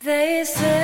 They say